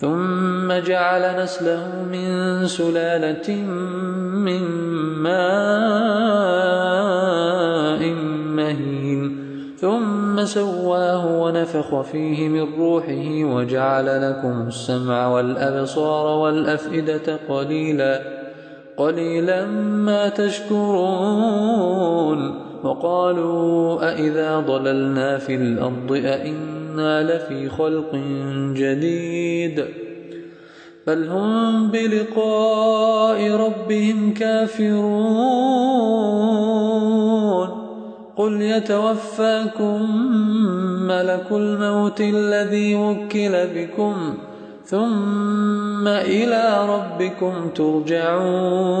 ثم جعل نسله من سلالة من ماء مهين. ثم سواه ونفخ فيه من روحه وجعل لكم السمع والأبصار والأفئدة قليلا قليلا ما تشكرون. وقالوا أئذا ضللنا في الأرض أئنا إنا لفي خلق جديد. بل هم بلقاء ربهم كافرون. قل يتوفاكم ملك الموت الذي وكل بكم ثم إلى ربكم ترجعون.